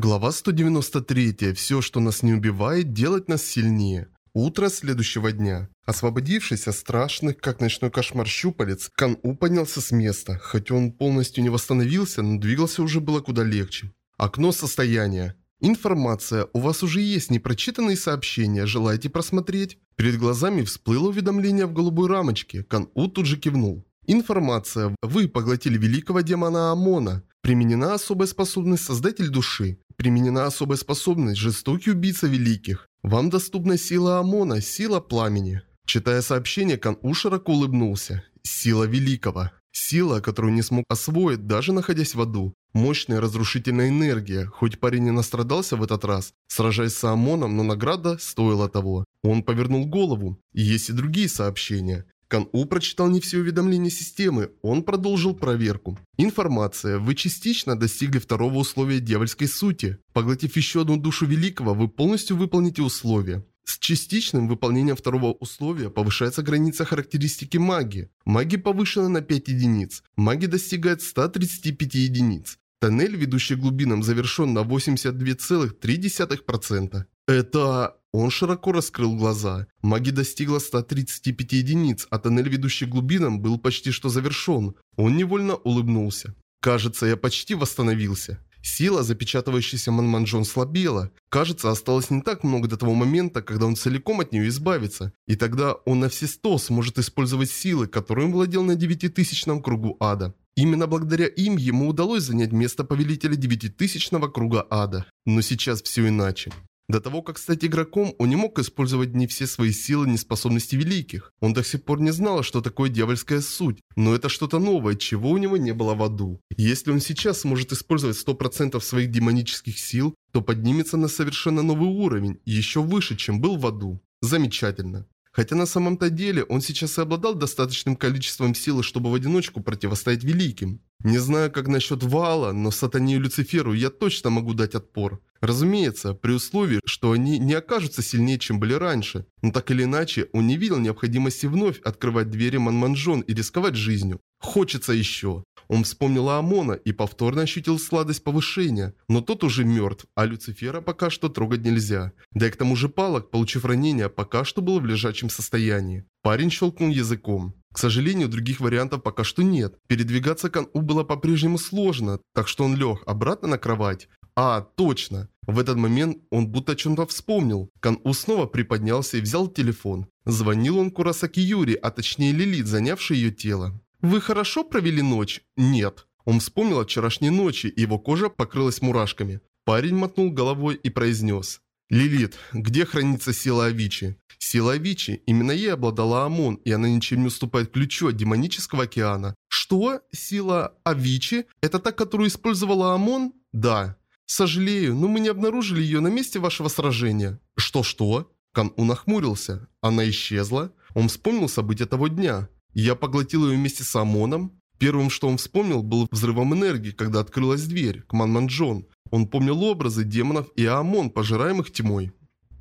Глава 193. Все, что нас не убивает, делать нас сильнее. Утро следующего дня. Освободившись от страшных, как ночной кошмар щупалец, Кан-У поднялся с места. Хотя он полностью не восстановился, но двигался уже было куда легче. Окно состояния. Информация. У вас уже есть непрочитанные сообщения. Желаете просмотреть? Перед глазами всплыло уведомление в голубой рамочке. Кан-У тут же кивнул. Информация. Вы поглотили великого демона Амона. Применена особая способность Создатель Души. Применена особая способность Жестокий Убийца Великих. Вам доступна сила Амона, сила Пламени. Читая сообщение, Кан-У широко улыбнулся. Сила Великого. Сила, которую не смог освоить, даже находясь в аду. Мощная разрушительная энергия. Хоть парень не настрадался в этот раз, сражаясь с Амоном, но награда стоила того. Он повернул голову. И есть и другие сообщения. Кан-У прочитал не все уведомления системы, он продолжил проверку. Информация. Вы частично достигли второго условия дьявольской сути. Поглотив еще одну душу великого, вы полностью выполните условие. С частичным выполнением второго условия повышается граница характеристики магии. Магия повышена на 5 единиц. Магия достигает 135 единиц. Тоннель, ведущий глубинам, завершен на 82,3%. Это... Он широко раскрыл глаза. Магия достигла 135 единиц, а тоннель, ведущий к глубинам, был почти что завершен. Он невольно улыбнулся. «Кажется, я почти восстановился». Сила, запечатывающаяся Манманджон, слабела. Кажется, осталось не так много до того момента, когда он целиком от нее избавится. И тогда он на все сто сможет использовать силы, которым владел на девятитысячном кругу ада. Именно благодаря им ему удалось занять место повелителя девятитысячного круга ада. Но сейчас все иначе. До того, как стать игроком, он не мог использовать ни все свои силы, ни способности великих. Он до сих пор не знал, что такое дьявольская суть, но это что-то новое, чего у него не было в аду. Если он сейчас сможет использовать 100% своих демонических сил, то поднимется на совершенно новый уровень, еще выше, чем был в аду. Замечательно. Хотя на самом-то деле он сейчас и обладал достаточным количеством силы, чтобы в одиночку противостоять великим. Не знаю, как насчет Вала, но Сатане и Люциферу я точно могу дать отпор. Разумеется, при условии, что они не окажутся сильнее, чем были раньше. Но так или иначе, он не видел необходимости вновь открывать двери Манманжон и рисковать жизнью. Хочется еще. Он вспомнил о Амона и повторно ощутил сладость повышения, но тот уже мертв, а Люцифера пока что трогать нельзя. Да и к тому же Палок, получив ранение, пока что был в лежачем состоянии. Парень щелкнул языком. К сожалению, других вариантов пока что нет. Передвигаться Кан-У было по-прежнему сложно, так что он лег обратно на кровать. А, точно. В этот момент он будто о чем-то вспомнил. Кан-У снова приподнялся и взял телефон. Звонил он Курасаки Юри, а точнее Лилит, занявшей ее тело. «Вы хорошо провели ночь?» «Нет». Он вспомнил о вчерашней ночи, и его кожа покрылась мурашками. Парень мотнул головой и произнес. «Лилит, где хранится сила Авичи?» Сила Авичи, именно ей обладала Амон, и она ничем не уступает ключу от демонического океана. «Что? Сила Авичи? Это та, которую использовала Амон?» «Да». «Сожалею, но мы не обнаружили ее на месте вашего сражения». «Что-что?» Кан-У нахмурился. Она исчезла. Он вспомнил события того дня. Я поглотил ее вместе с Амоном. Первым, что он вспомнил, был взрывом энергии, когда открылась дверь к Манманджон. Он помнил образы демонов и Амон, пожираемых тьмой.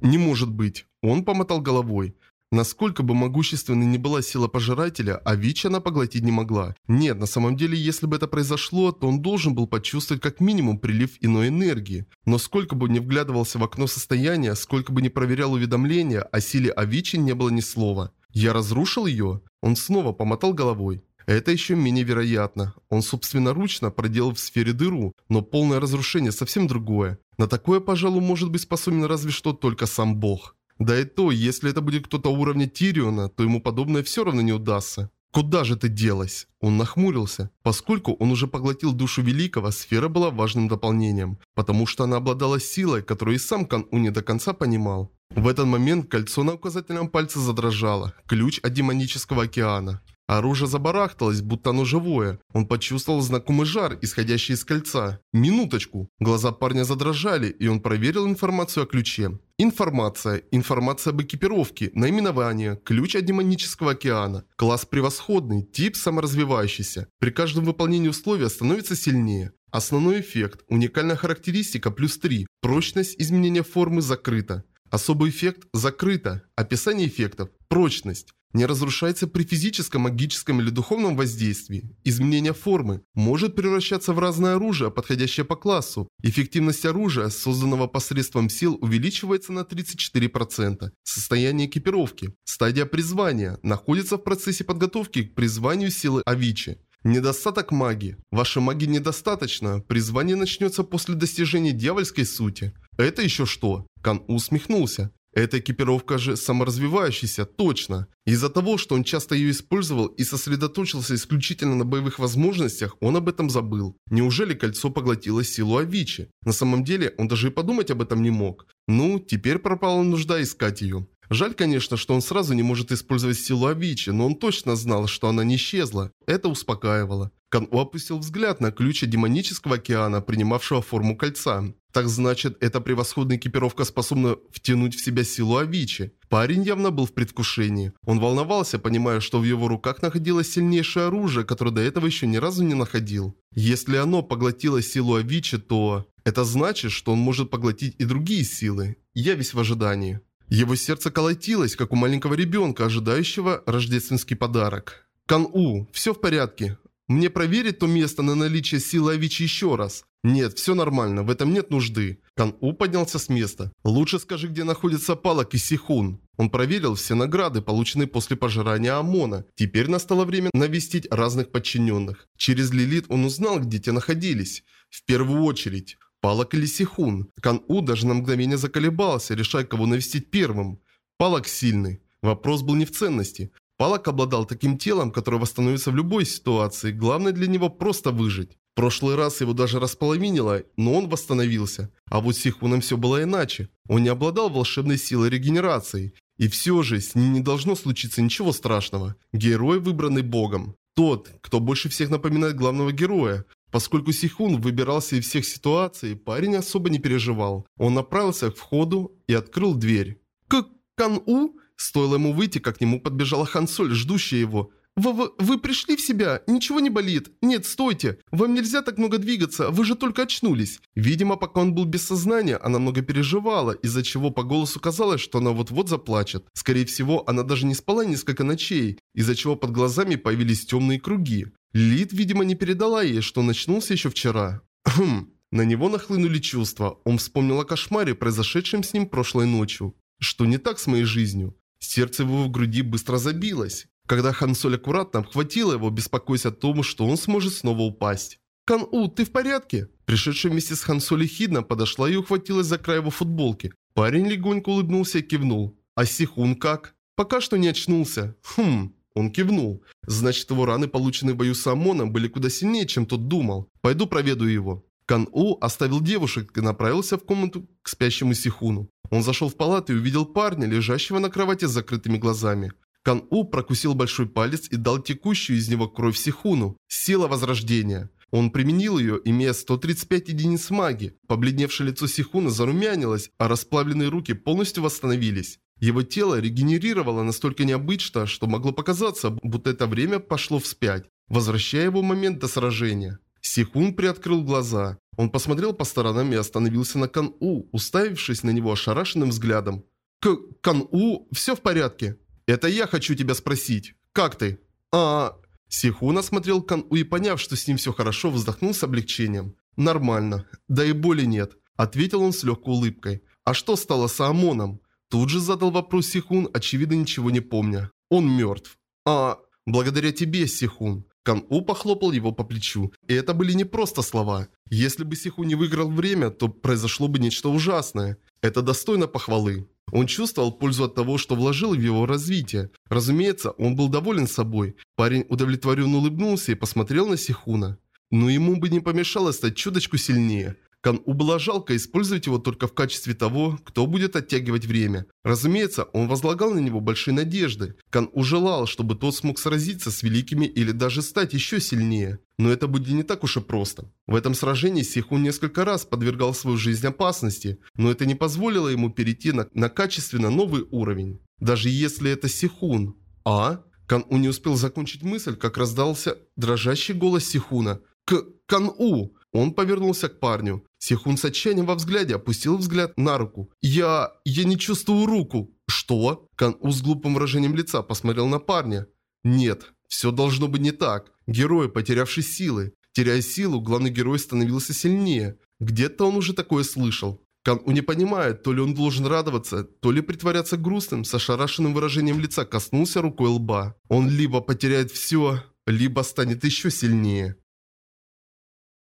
«Не может быть!» Он помотал головой. Насколько бы могущественной ни была сила пожирателя, а ВИЧ она поглотить не могла. Нет, на самом деле, если бы это произошло, то он должен был почувствовать как минимум прилив иной энергии. Но сколько бы не вглядывался в окно состояния, сколько бы не проверял уведомления, о силе Авичи не было ни слова. Я разрушил ее? Он снова помотал головой. Это еще менее вероятно. Он собственноручно проделал в сфере дыру, но полное разрушение совсем другое. На такое, пожалуй, может быть способен разве что только сам Бог. Да и то, если это будет кто-то уровня Тириона, то ему подобное все равно не удастся. «Куда же ты делась?» Он нахмурился. Поскольку он уже поглотил душу Великого, сфера была важным дополнением, потому что она обладала силой, которую и сам Кан-У до конца понимал. В этот момент кольцо на указательном пальце задрожало. Ключ от демонического океана. Оружие забарахталось, будто оно живое. Он почувствовал знакомый жар, исходящий из кольца. Минуточку. Глаза парня задрожали, и он проверил информацию о ключе. Информация. Информация об экипировке. Наименование. Ключ от демонического океана. Класс превосходный. Тип саморазвивающийся. При каждом выполнении условия становится сильнее. Основной эффект. Уникальная характеристика плюс 3. Прочность изменения формы закрыта. Особый эффект закрыто. Описание эффектов. Прочность. Не разрушается при физическом, магическом или духовном воздействии. Изменение формы может превращаться в разное оружие, подходящее по классу. Эффективность оружия, созданного посредством сил, увеличивается на 34%. Состояние экипировки. Стадия призвания находится в процессе подготовки к призванию силы Авичи. Недостаток магии. Вашей магии недостаточно. Призвание начнется после достижения дьявольской сути. Это еще что? Кан усмехнулся. Эта экипировка же саморазвивающаяся, точно. Из-за того, что он часто ее использовал и сосредоточился исключительно на боевых возможностях, он об этом забыл. Неужели кольцо поглотило силу Авичи? На самом деле, он даже и подумать об этом не мог. Ну, теперь пропала нужда искать ее. Жаль, конечно, что он сразу не может использовать силу Авичи, но он точно знал, что она не исчезла. Это успокаивало. Кан-У опустил взгляд на ключ демонического океана, принимавшего форму кольца. Так значит, эта превосходная экипировка способна втянуть в себя силу Авичи. Парень явно был в предвкушении. Он волновался, понимая, что в его руках находилось сильнейшее оружие, которое до этого еще ни разу не находил. Если оно поглотило силу Авичи, то... Это значит, что он может поглотить и другие силы. Я весь в ожидании. Его сердце колотилось, как у маленького ребенка, ожидающего рождественский подарок. «Кан-У, все в порядке. Мне проверить то место на наличие силы Авичи еще раз?» «Нет, все нормально, в этом нет нужды». Кан-У поднялся с места. «Лучше скажи, где находится Палак и Сихун». Он проверил все награды, полученные после пожирания ОМОНа. Теперь настало время навестить разных подчиненных. Через Лилит он узнал, где те находились. В первую очередь. Палак или Сихун. Кан-У даже на мгновение заколебался, решая, кого навестить первым. Палак сильный. Вопрос был не в ценности. Палак обладал таким телом, которое восстановится в любой ситуации. Главное для него просто выжить. В прошлый раз его даже располовинило, но он восстановился. А вот с Сихуном все было иначе. Он не обладал волшебной силой регенерации. И все же с ним не должно случиться ничего страшного. Герой, выбранный богом. Тот, кто больше всех напоминает главного героя. Поскольку Сихун выбирался из всех ситуаций, парень особо не переживал. Он направился к входу и открыл дверь. «К Кан-У?» Стоило ему выйти, как к нему подбежала Хансоль, ждущая его. «Вы, вы, вы пришли в себя? Ничего не болит? Нет, стойте! Вам нельзя так много двигаться, вы же только очнулись!» Видимо, пока он был без сознания, она много переживала, из-за чего по голосу казалось, что она вот-вот заплачет. Скорее всего, она даже не спала несколько ночей, из-за чего под глазами появились темные круги. Лид, видимо, не передала ей, что начнулся еще вчера. Хм. На него нахлынули чувства. Он вспомнил о кошмаре, произошедшем с ним прошлой ночью. Что не так с моей жизнью? Сердце его в груди быстро забилось. Когда Хансоль аккуратно обхватила его, беспокоясь о том, что он сможет снова упасть. «Кан-У, ты в порядке?» Пришедшая вместе с Хансоли Хидна подошла и ухватилась за край его футболки. Парень легонько улыбнулся и кивнул. «А Сихун как?» «Пока что не очнулся». «Хм...» Он кивнул. Значит, его раны, полученные в бою с ОМОНом, были куда сильнее, чем тот думал. Пойду проведу его. Кан-У оставил девушек и направился в комнату к спящему Сихуну. Он зашел в палату и увидел парня, лежащего на кровати с закрытыми глазами. Кан-У прокусил большой палец и дал текущую из него кровь Сихуну. Сила возрождения. Он применил ее, имея 135 единиц магии. Побледневшее лицо Сихуна зарумянилось, а расплавленные руки полностью восстановились. Его тело регенерировало настолько необычно, что могло показаться, будто это время пошло вспять, возвращая его момент до сражения. Сихун приоткрыл глаза. Он посмотрел по сторонам и остановился на Кан-У, уставившись на него ошарашенным взглядом. К Кан-У, все в порядке? Это я хочу тебя спросить. Как ты? А... Сихун осмотрел Кан-У и поняв, что с ним все хорошо, вздохнул с облегчением. Нормально. Да и боли нет. Ответил он с легкой улыбкой. А что стало с Амоном? Тут же задал вопрос Сихун, очевидно ничего не помня. Он мертв. А, благодаря тебе, Сихун. Кан-У похлопал его по плечу. И это были не просто слова. Если бы Сиху не выиграл время, то произошло бы нечто ужасное. Это достойно похвалы. Он чувствовал пользу от того, что вложил в его развитие. Разумеется, он был доволен собой. Парень удовлетворенно улыбнулся и посмотрел на Сихуна. Но ему бы не помешало стать чуточку сильнее. Кан-У было жалко использовать его только в качестве того, кто будет оттягивать время. Разумеется, он возлагал на него большие надежды. Кан-У желал, чтобы тот смог сразиться с великими или даже стать еще сильнее. Но это будет не так уж и просто. В этом сражении Сихун несколько раз подвергал свою жизнь опасности, но это не позволило ему перейти на, на качественно новый уровень. Даже если это Сихун. А? Кан-У не успел закончить мысль, как раздался дрожащий голос Сихуна. К Кан-У! Он повернулся к парню. Сихун с отчаянием во взгляде опустил взгляд на руку. «Я... я не чувствую руку». «Что?» Кан-У с глупым выражением лица посмотрел на парня. «Нет, все должно быть не так. Герой, потерявший силы. Теряя силу, главный герой становился сильнее. Где-то он уже такое слышал. Кан-У не понимает, то ли он должен радоваться, то ли притворяться грустным, с ошарашенным выражением лица коснулся рукой лба. Он либо потеряет все, либо станет еще сильнее.